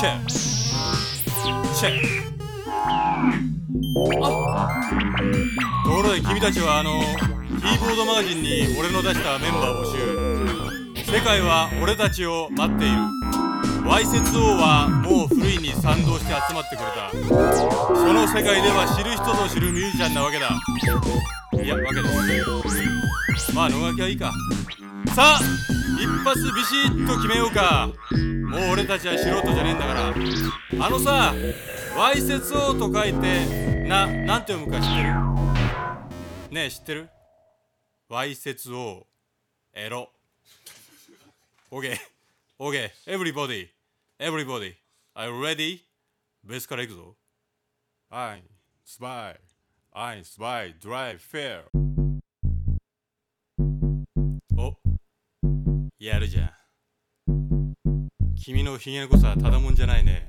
チェックチェックあところで君たちはあのキーボードマガジンに俺の出したメンバー募集。世界は俺たちを待っている。わいせつ王はもう古いに賛同して集まってくれた。その世界では知る人ぞ知るミュージシャンなわけだ。いやわけですまあ野垣はいいか。さあ一発ビシッと決めようか。もう俺たちは素人じゃねえんだから。あのさわいせつ王と書いてななんて読むか知ってる？ねえ知ってる？わいせつ王エロ。OK OK everybody. Everybody. Are you ready? ベースからいくぞ。I'm spy I'm spy drive fair 君のひげのこさはただもんじゃないね。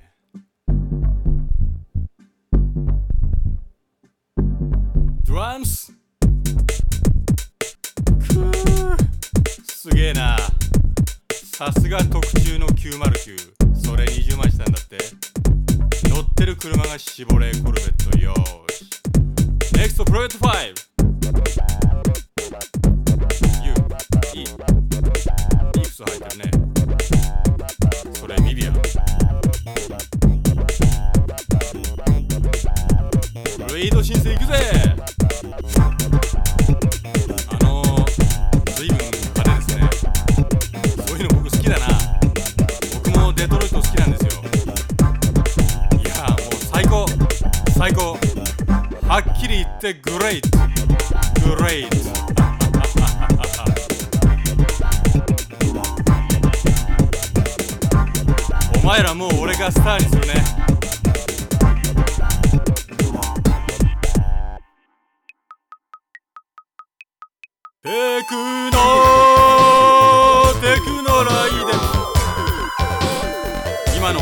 ドラムスくー。すげえな。さすが特注の909それ20万したんだって。乗ってる車がシボレーコルベットよーし。NEXT プロジェクト5 U いい。いい靴履いてるね。ルイド申請行くぜ。あのー、随分派手ですね。そういうの僕好きだな。僕もデトロイト好きなんですよ。いやもう最高。最高。はっきり言ってグレイト。グレイト。お前らもう俺がスターにするね。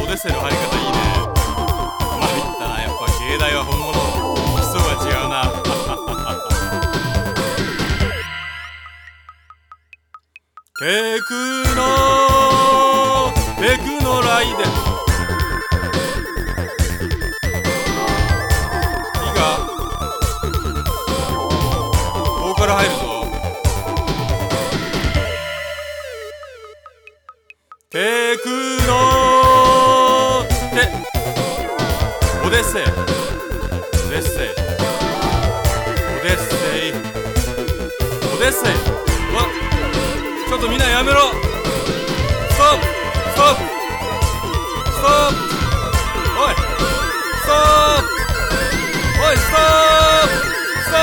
デッセイの入り方いいね。まいったな。やっぱ芸大は本物。基礎が違うな。テクノテクノライデ。ンデッセイオデッセイオデッセイオデッセイうわちょっとみんなやめろ。ストップストップストップおいストップおいストップスト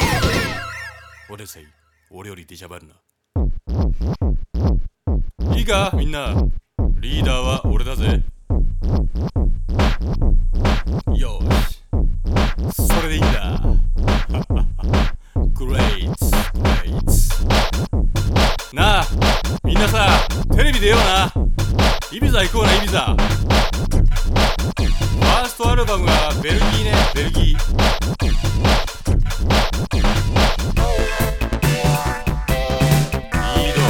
ップオデッセイ俺より出しゃばるな。いいかみんな。リーダーは俺だぜ。なさテレビ出ような。イビザ行こうなイビザ。ファーストアルバムがベルギーねベルギー。いいど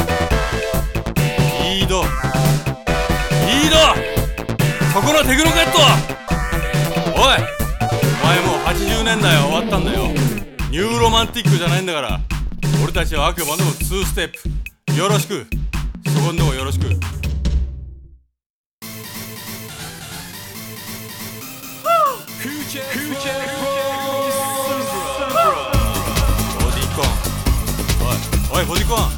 いいどいいどそこのテクノカット。おいお前もう80年代は終わったんだよ。ニューロマンティックじゃないんだから。俺たちはあくまでも2ステップ。よろしく。こんでもよろしくフューチャーフューチャーボディコンおいおいボディコン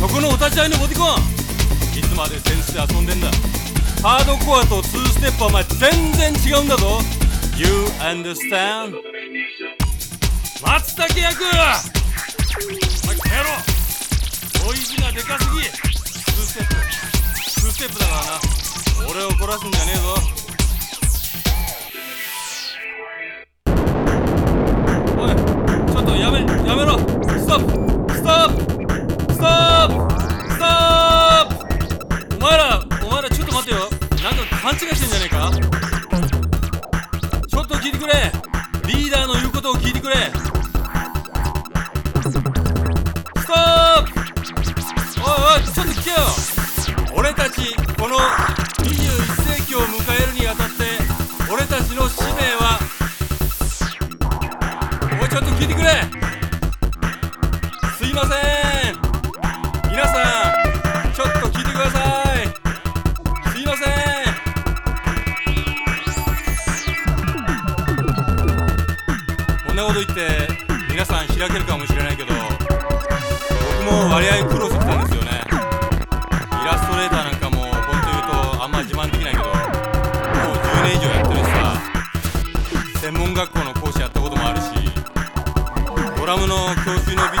そこのお立ち会いのボディコンいつまでセンスで遊んでんだハードコアと2ステップはお前全然違うんだぞ You understand? 松茸役テップだからな。俺を怒らすんじゃねえぞ。おいちょっとやめやめろ。ストップ。ストップ。ストップ。ストップ。お前らお前らちょっと待ってよ。なんか勘違いしてんじゃねえか？ちょっと聞いてくれ。リーダーの言うことを聞いてくれこの21世紀を迎えるにあたって俺たちの使命はもうちょっと聞いてくれ。すいません。皆さんちょっと聞いてください。すいません。こんなこと言って皆さん開けるかもしれないけど僕も割合苦労してきたんですよね。イラストレーターなんか学校の講師やったこともあるしドラムの教室のビデオ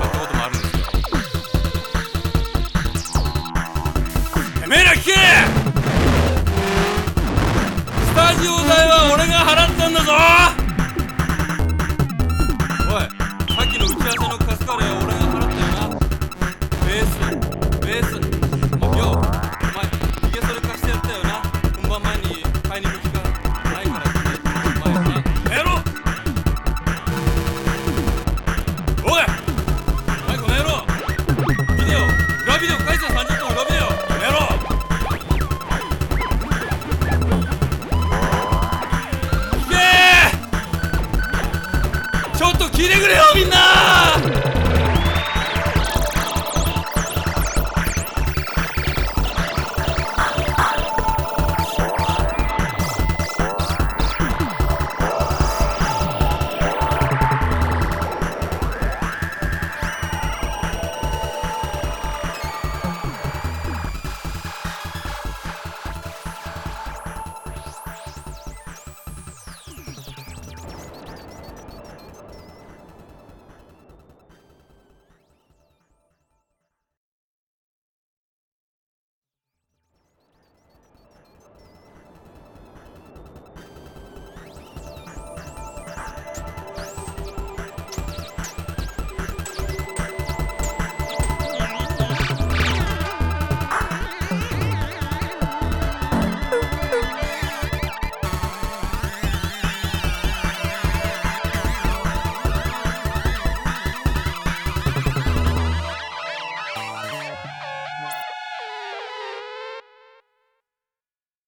やったこともあるんですよ。てめえら聞け！スタジオ代は俺が払ったんだぞ！聞いてくれよみんな。